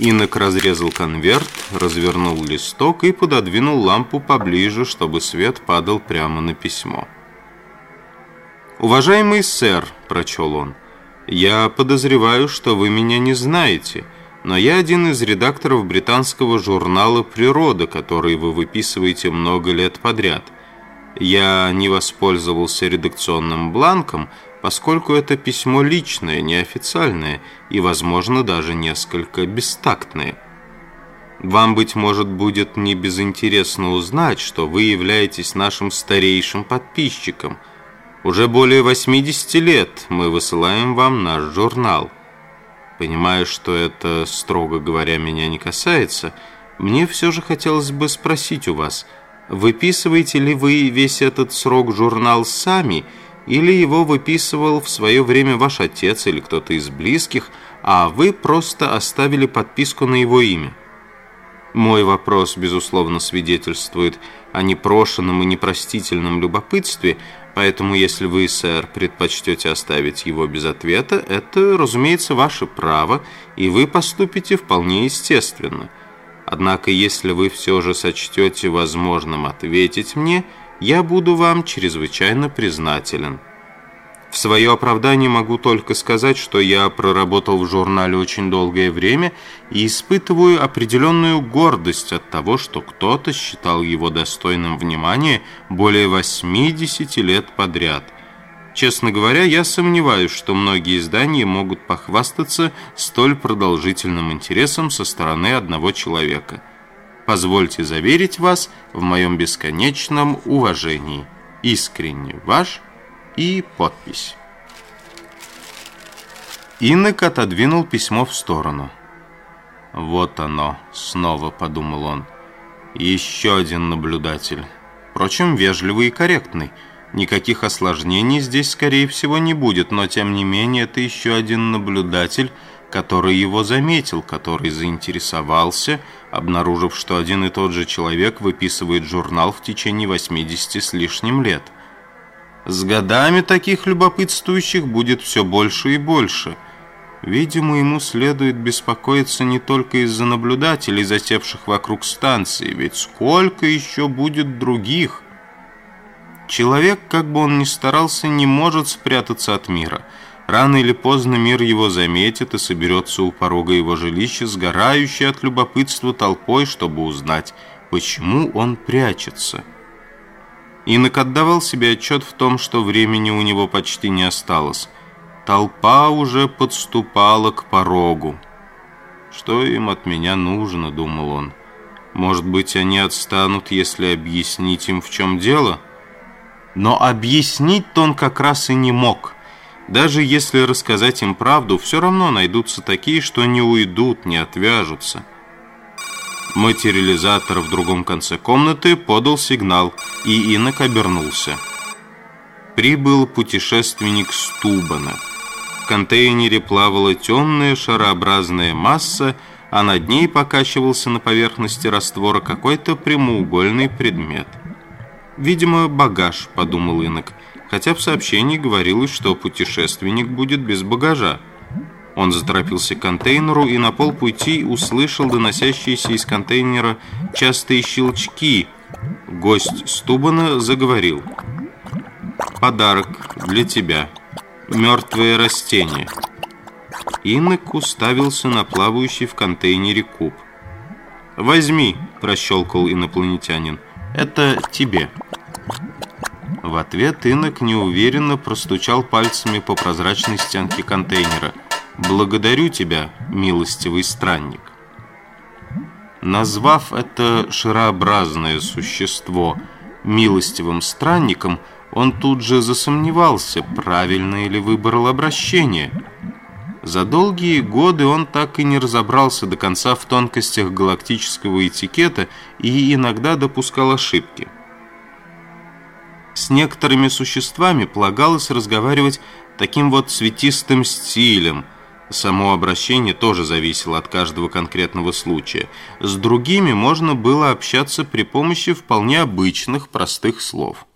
Инок разрезал конверт, развернул листок и пододвинул лампу поближе, чтобы свет падал прямо на письмо. «Уважаемый сэр», — прочел он, — «я подозреваю, что вы меня не знаете, но я один из редакторов британского журнала «Природа», который вы выписываете много лет подряд. Я не воспользовался редакционным бланком, поскольку это письмо личное, неофициальное и, возможно, даже несколько бестактное. Вам, быть может, будет не безинтересно узнать, что вы являетесь нашим старейшим подписчиком. Уже более 80 лет мы высылаем вам наш журнал. Понимая, что это, строго говоря, меня не касается, мне все же хотелось бы спросить у вас, выписываете ли вы весь этот срок журнал сами – или его выписывал в свое время ваш отец или кто-то из близких, а вы просто оставили подписку на его имя? Мой вопрос, безусловно, свидетельствует о непрошенном и непростительном любопытстве, поэтому если вы, сэр, предпочтете оставить его без ответа, это, разумеется, ваше право, и вы поступите вполне естественно. Однако, если вы все же сочтете возможным ответить мне – я буду вам чрезвычайно признателен. В свое оправдание могу только сказать, что я проработал в журнале очень долгое время и испытываю определенную гордость от того, что кто-то считал его достойным внимания более 80 лет подряд. Честно говоря, я сомневаюсь, что многие издания могут похвастаться столь продолжительным интересом со стороны одного человека – Позвольте заверить вас в моем бесконечном уважении. Искренне ваш и подпись. Инок отодвинул письмо в сторону. «Вот оно», — снова подумал он. «Еще один наблюдатель. Впрочем, вежливый и корректный. Никаких осложнений здесь, скорее всего, не будет, но, тем не менее, это еще один наблюдатель, который его заметил, который заинтересовался, обнаружив, что один и тот же человек выписывает журнал в течение 80 с лишним лет. С годами таких любопытствующих будет все больше и больше. Видимо, ему следует беспокоиться не только из-за наблюдателей, засевших вокруг станции, ведь сколько еще будет других? Человек, как бы он ни старался, не может спрятаться от мира – Рано или поздно мир его заметит и соберется у порога его жилища, сгорающий от любопытства толпой, чтобы узнать, почему он прячется. Инок отдавал себе отчет в том, что времени у него почти не осталось. Толпа уже подступала к порогу. «Что им от меня нужно?» — думал он. «Может быть, они отстанут, если объяснить им, в чем дело?» Но объяснить-то он как раз и не мог — даже если рассказать им правду, все равно найдутся такие, что не уйдут, не отвяжутся. Материализатор в другом конце комнаты подал сигнал, и инок обернулся. Прибыл путешественник Стубана. В контейнере плавала темная шарообразная масса, а над ней покачивался на поверхности раствора какой-то прямоугольный предмет. «Видимо, багаж», — подумал инок, — хотя в сообщении говорилось, что путешественник будет без багажа. Он заторопился к контейнеру и на полпути услышал доносящиеся из контейнера частые щелчки. Гость Стубана заговорил. «Подарок для тебя. Мертвое растение». Инок уставился на плавающий в контейнере куб. «Возьми», – прощелкал инопланетянин. «Это тебе». Ответ инок неуверенно простучал пальцами по прозрачной стенке контейнера. «Благодарю тебя, милостивый странник». Назвав это шарообразное существо милостивым странником, он тут же засомневался, правильно ли выбрал обращение. За долгие годы он так и не разобрался до конца в тонкостях галактического этикета и иногда допускал ошибки. С некоторыми существами полагалось разговаривать таким вот цветистым стилем. Само обращение тоже зависело от каждого конкретного случая. С другими можно было общаться при помощи вполне обычных простых слов.